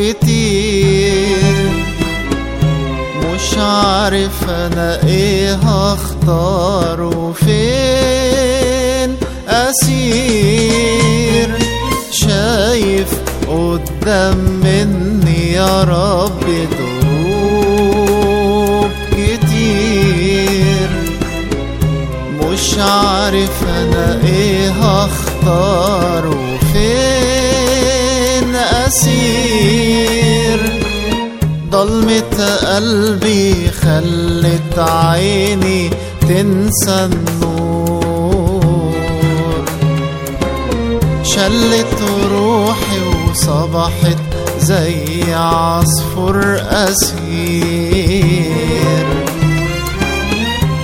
كتير مش عارف أنا إيه هختار وفين اسير شايف قدام مني يا رب دروب كتير مش عارف أنا إيه هختار وفين اسير ضلمة قلبي خلت عيني تنسى النور. شلت روحي وصبحت زي عصفور أسير.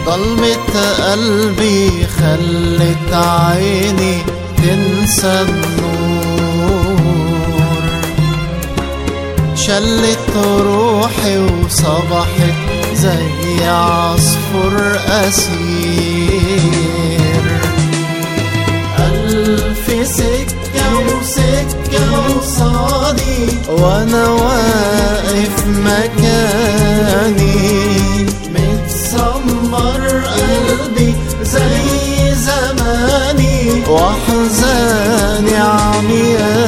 ضلمة قلبي خلت عيني تنسى النور. شلت روحي وصبحت زي عصفور أسير. ألف سكة وسكة وصادي وأنا واقف مكاني. متسمر قلبي زي زماني وأحزاني عمياني.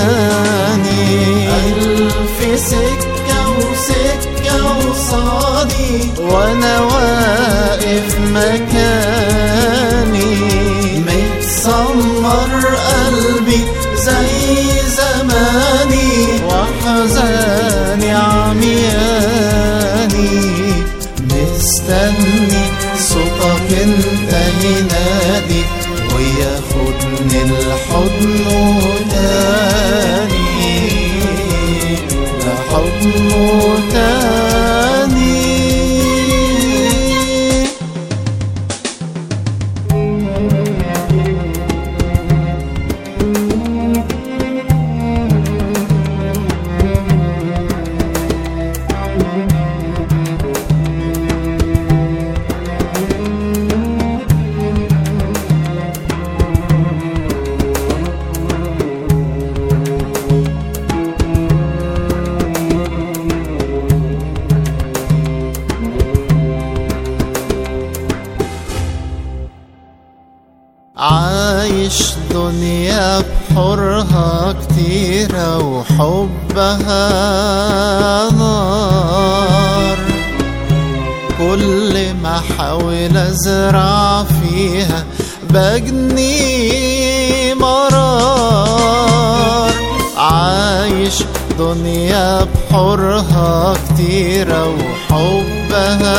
سكة وسكة وصادي وأنا واقف مكاني عايش دنيا بحرها كتيرة وحبها نار. كل ما احاول أزرع فيها بجني مرار. عايش دنيا بحرها كتيرة وحبها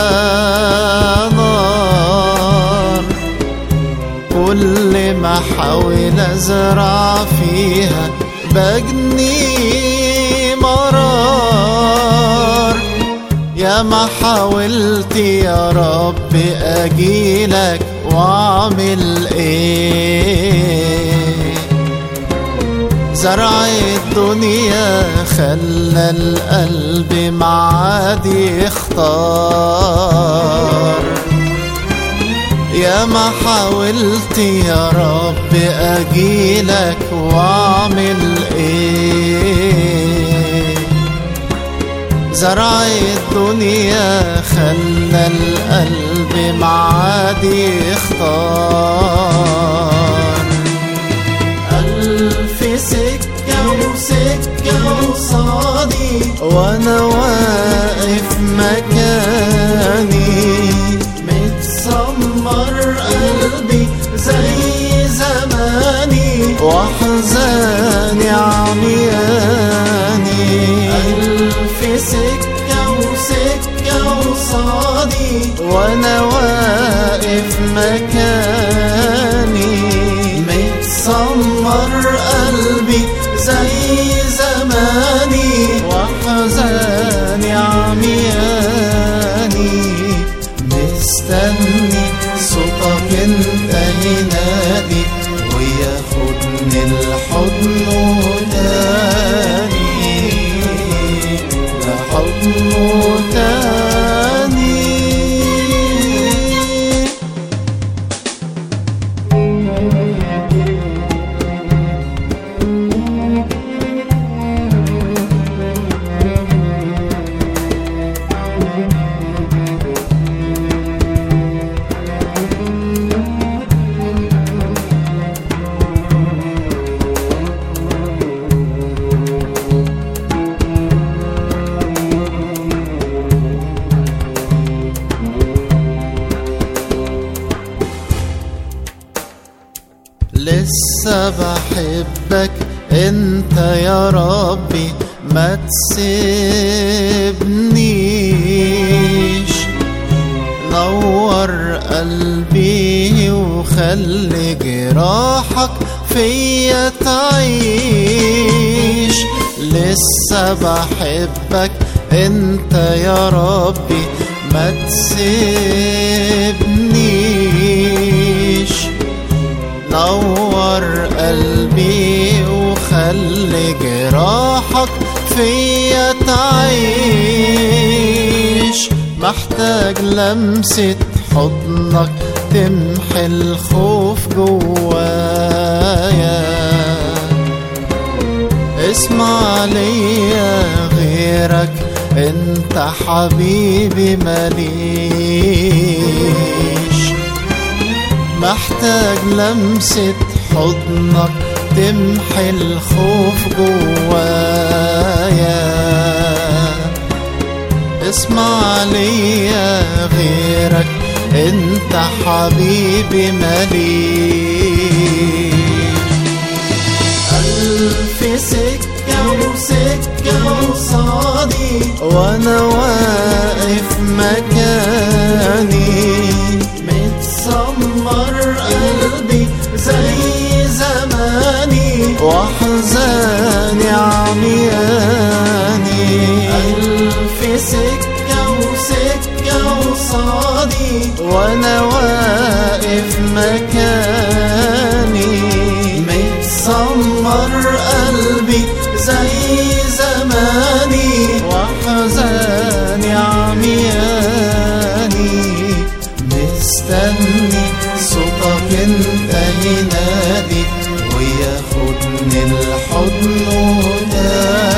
نار. كل ما احاول أزرع فيها بجني مرار. يا ما حاولت يا رب أجيلك وأعمل إيه؟ زرع الدنيا خلى القلب معادي يختار يا ما حاولت يا رب أجيلك وأعمل إيه؟ زرع الدنيا خلى القلب معادي يختار. ألف سكة وسكة وصادي وأنا قصادي وأنا واقف مكاني متسمر قلبي زي زماني وحزاني عمياني. مستني بحبك. انت يا ربي ما تسيبنيش. نور قلبي وخلي جراحك فيا تعيش. لسه بحبك. انت يا ربي ما تسيبنيش. نور قلبي وخلي جراحك فيا تعيش. محتاج لمسة حضنك تمحي الخوف جوايا. اسمع ليا غيرك انت حبيبي ماليش محتاج لمسة حضنك تمحي الخوف جوايا. اسمع ليا غيرك انت حبيبي ماليش ألف سكة وسكة وصادي وأنا واقف مكاني. متسمر قلبي زي زماني وأحزاني عمياني. ألف سكة وسكة وصادي وأنا واقف مكاني. من الحضن هداك